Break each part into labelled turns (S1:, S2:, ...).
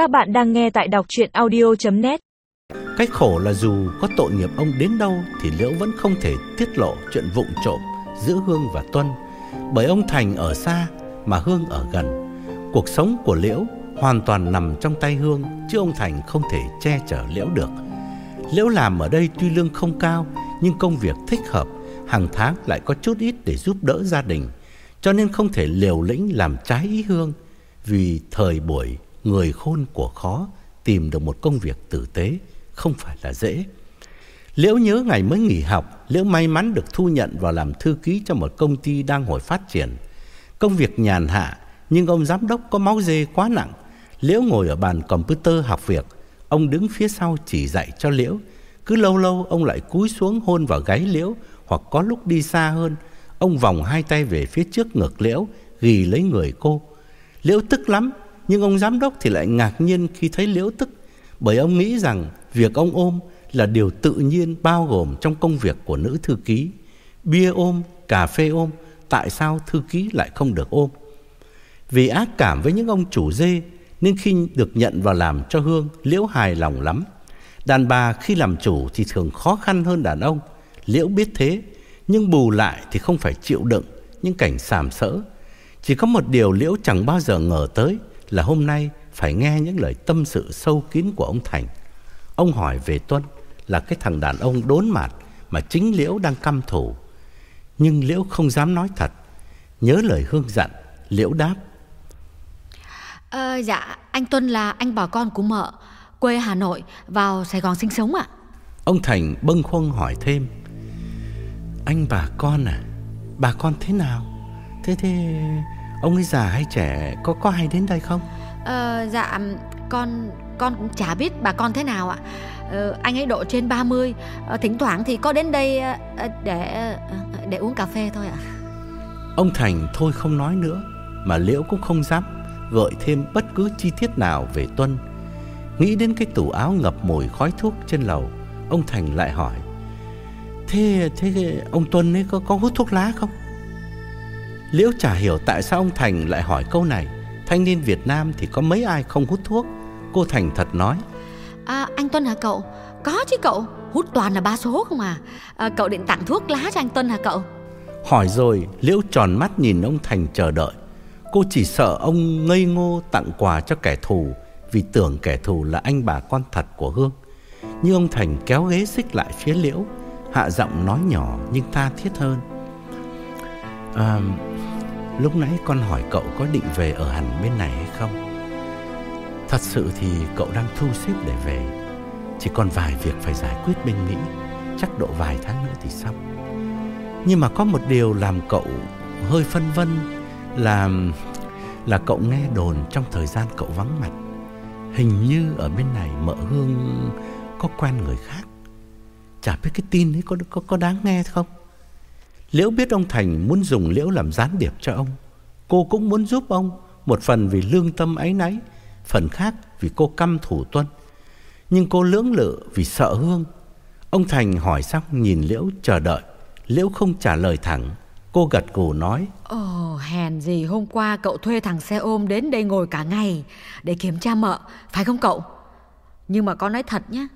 S1: Các bạn đang nghe tại đọc chuyện audio.net
S2: Cái khổ là dù có tội nghiệp ông đến đâu thì Liễu vẫn không thể tiết lộ chuyện vụng trộm giữa Hương và Tuân. Bởi ông Thành ở xa mà Hương ở gần. Cuộc sống của Liễu hoàn toàn nằm trong tay Hương chứ ông Thành không thể che chở Liễu được. Liễu làm ở đây tuy lương không cao nhưng công việc thích hợp, hàng tháng lại có chút ít để giúp đỡ gia đình. Cho nên không thể liều lĩnh làm trái ý Hương vì thời buổi người khôn của khó tìm được một công việc tử tế không phải là dễ. Liễu nhớ ngày mới nghỉ học, Liễu may mắn được thu nhận vào làm thư ký cho một công ty đang hồi phát triển. Công việc nhàn hạ, nhưng ông giám đốc có máu dê quá nặng. Liễu ngồi ở bàn computer học việc, ông đứng phía sau chỉ dạy cho Liễu. Cứ lâu lâu ông lại cúi xuống hôn vào gáy Liễu, hoặc có lúc đi xa hơn, ông vòng hai tay về phía trước ngực Liễu, ghì lấy người cô. Liễu tức lắm, nhưng ông giám đốc thì lại ngạc nhiên khi thấy Liễu tức, bởi ông nghĩ rằng việc ông ôm là điều tự nhiên bao gồm trong công việc của nữ thư ký. Bia ôm, cà phê ôm, tại sao thư ký lại không được ôm? Vì ác cảm với những ông chủ dê nên khi được nhận vào làm cho Hương, Liễu hài lòng lắm. Đàn bà khi làm chủ thì thường khó khăn hơn đàn ông. Liễu biết thế, nhưng bù lại thì không phải chịu đựng những cảnh sàm sỡ. Chỉ có một điều Liễu chẳng bao giờ ngờ tới là hôm nay phải nghe những lời tâm sự sâu kín của ông Thành. Ông hỏi về Tuân là cái thằng đàn ông đốn mạt mà chính Liễu đang căm thủ. Nhưng Liễu không dám nói thật. Nhớ lời Hương dặn, Liễu đáp.
S3: Ờ, dạ, anh Tuân là anh bà con của mợ, quê Hà Nội, vào Sài Gòn sinh sống ạ.
S2: Ông Thành bâng khuâng hỏi thêm. Anh bà con à? Bà con thế nào? Thế thế ông ấy già hay trẻ có có hay đến đây không?
S3: Ờ, dạ, con con cũng chả biết bà con thế nào ạ. Ờ, anh ấy độ trên 30, ờ, thỉnh thoảng thì có đến đây ờ, để để uống cà phê thôi ạ.
S2: Ông Thành thôi không nói nữa, mà Liễu cũng không dám gợi thêm bất cứ chi tiết nào về Tuân. Nghĩ đến cái tủ áo ngập mùi khói thuốc trên lầu, ông Thành lại hỏi: "Thế thế ông Tuân ấy có có hút thuốc lá không?" Liễu chả hiểu tại sao ông Thành lại hỏi câu này. Thanh niên Việt Nam thì có mấy ai không hút thuốc. Cô Thành thật nói.
S3: À, anh Tuân hả cậu? Có chứ cậu, hút toàn là ba số không à. à Cậu định tặng thuốc lá cho anh Tuân hả cậu?
S2: Hỏi rồi, Liễu tròn mắt nhìn ông Thành chờ đợi. Cô chỉ sợ ông ngây ngô tặng quà cho kẻ thù vì tưởng kẻ thù là anh bà con thật của Hương. Nhưng ông Thành kéo ghế xích lại phía Liễu, hạ giọng nói nhỏ nhưng tha thiết hơn. À, lúc nãy con hỏi cậu có định về ở hẳn bên này hay không? Thật sự thì cậu đang thu xếp để về. Chỉ còn vài việc phải giải quyết bên Mỹ. Chắc độ vài tháng nữa thì xong. Nhưng mà có một điều làm cậu hơi phân vân Là là cậu nghe đồn trong thời gian cậu vắng mặt Hình như ở bên này mợ Hương có quen người khác. Chả biết cái tin ấy có, có, có đáng nghe không? Liễu biết ông Thành muốn dùng Liễu làm gián điệp cho ông Cô cũng muốn giúp ông Một phần vì lương tâm ấy nấy phần khác vì cô căm thủ Tuân. Nhưng cô lưỡng lự vì sợ Hương. Ông Thành hỏi xong nhìn Liễu chờ đợi. Liễu không trả lời thẳng. Cô gật gù nói.
S3: Ồ, hèn gì hôm qua cậu thuê thằng xe ôm đến đây ngồi cả ngày để kiểm tra mợ, phải không cậu? Nhưng mà con nói thật nhé,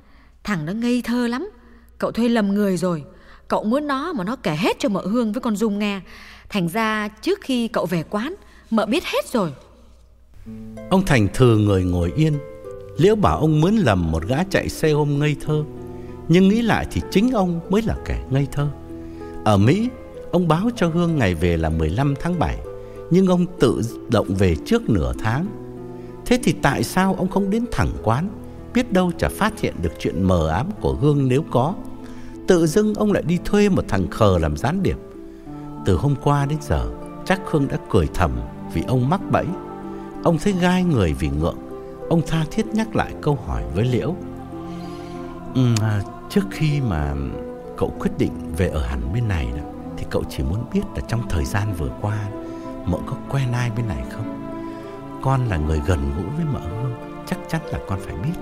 S3: thằng nó ngây thơ lắm. Cậu thuê lầm người rồi. Cậu muốn nó mà nó kể hết cho mợ Hương với con Dung nghe. Thành ra trước khi cậu về quán, mợ biết hết rồi.
S2: Ông Thành thừa người ngồi yên. Liễu bảo ông mướn lầm một gã chạy xe ôm ngây thơ. Nhưng nghĩ lại thì chính ông mới là kẻ ngây thơ. Ở Mỹ Ông báo cho Hương ngày về là 15 tháng 7 Nhưng ông tự động về trước nửa tháng. Thế thì tại sao ông không đến thẳng quán Biết đâu chả phát hiện được chuyện mờ ám của Hương nếu có. Tự dưng ông lại đi thuê một thằng khờ làm gián điệp. Từ hôm qua đến giờ Chắc Hương đã cười thầm vì ông mắc bẫy. Ông thấy gai người vì ngượng. Ông tha thiết nhắc lại câu hỏi với Liễu. Ừ, Trước khi mà cậu quyết định về ở hẳn bên này đó, Thì cậu chỉ muốn biết là trong thời gian vừa qua Mợ có quen ai bên này không? Con là người gần gũi với mợ Hương Chắc chắn là con phải biết.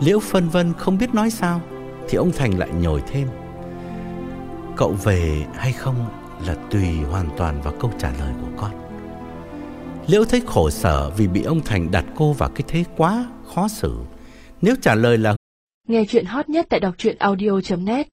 S2: Liễu phân vân không biết nói sao. Thì ông Thành lại nhồi thêm Cậu về hay không là tùy hoàn toàn vào câu trả lời của con Liễu thấy khổ sở vì bị ông Thành đặt cô vào cái thế quá khó xử. Nếu trả lời là
S4: Nghe chuyện hot nhất tại đọc truyện audio.net